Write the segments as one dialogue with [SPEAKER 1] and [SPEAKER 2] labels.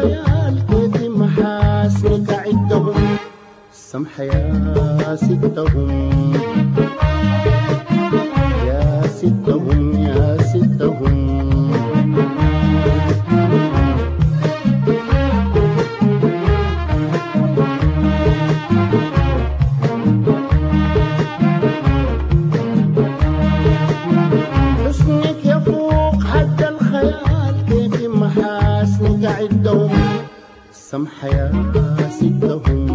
[SPEAKER 1] خيال كيف محاسنك عدهم سمح يا ستهم سمحة يا ستهم.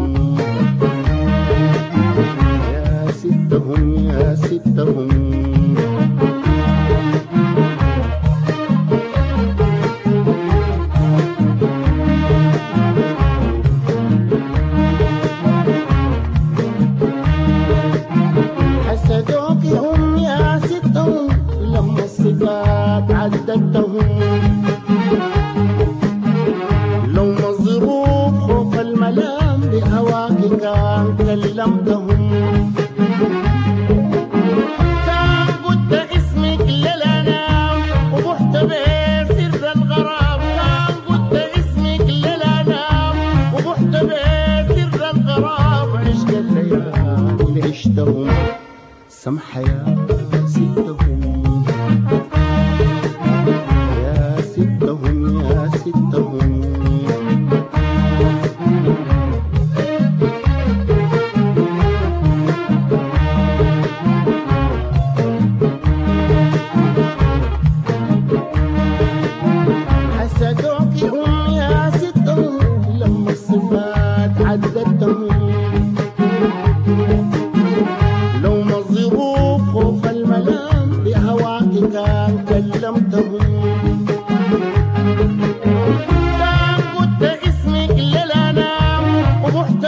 [SPEAKER 1] يا ستهم يا ستهم. قلت اسمك للانام وبحت للانام وبحت بسر الغرام. عشق الليالي عشتهم. سمحة يا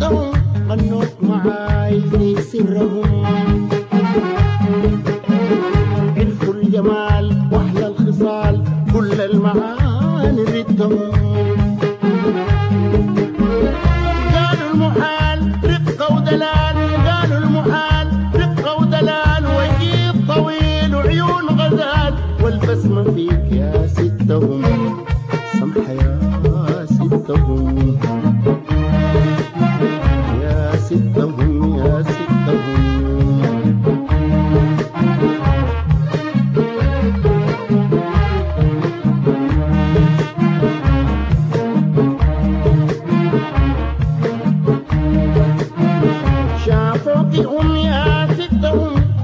[SPEAKER 1] يا ستهم غنوك معاي في سرهم. عرفوا الجمال واحلى الخصال كل المعاني ردهم قالوا المحال رقة ودلال قالوا المحال رقة ودلال وجيب طويل وعيون غزال والبسمة فيك يا ستهم سمحة يا ستهم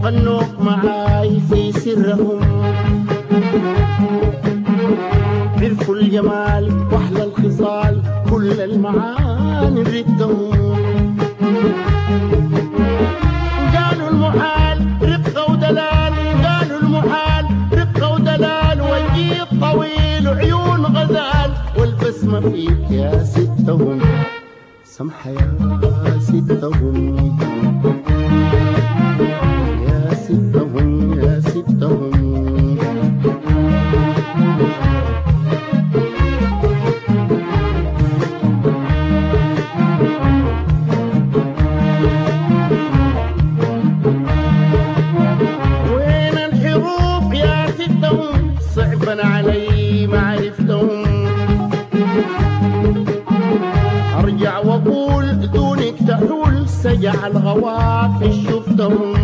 [SPEAKER 1] غنوك معاي في سرهم. عرفوا الجمال واحلى الخصال كل المعاني ردهم قالوا المحال رقة ودلال قالوا المحال رقة ودلال وجيب طويل وعيون غزال. والبسمة فيك يا ستهم سمحة يا ستهم. ستهم يا ستهم وين الحروف يا ستهم علي ما عرفتهم أرجع وأقول دونك تحول سجع شفتهم.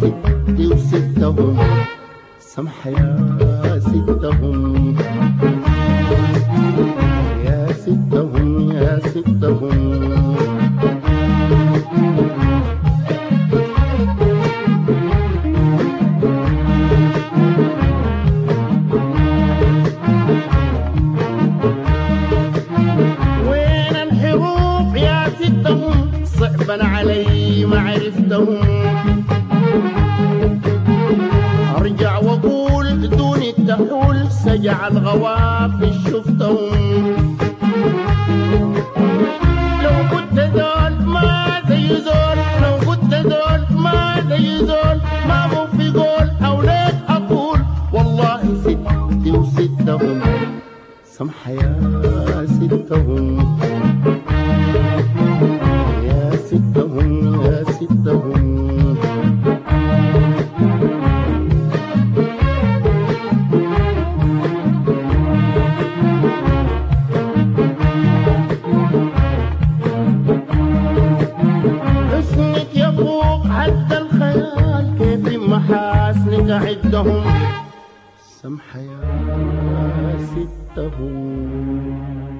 [SPEAKER 1] ستي وستهم سمحة يا ستهم. يا ستهم يا ستهم. وين الحروف يا ستهم؟ صعبا علي ما عرفتهم. تحول سجع الغوافي شفتهم لو كنت زول ما زي زول لو كنت زول ما زي زول ما هو في قول ليك أقول والله ستي وستهم. سمحة يا ستهم. يا ستهم يا ستهم. محاسنك عدهم سمحة يا ستهم.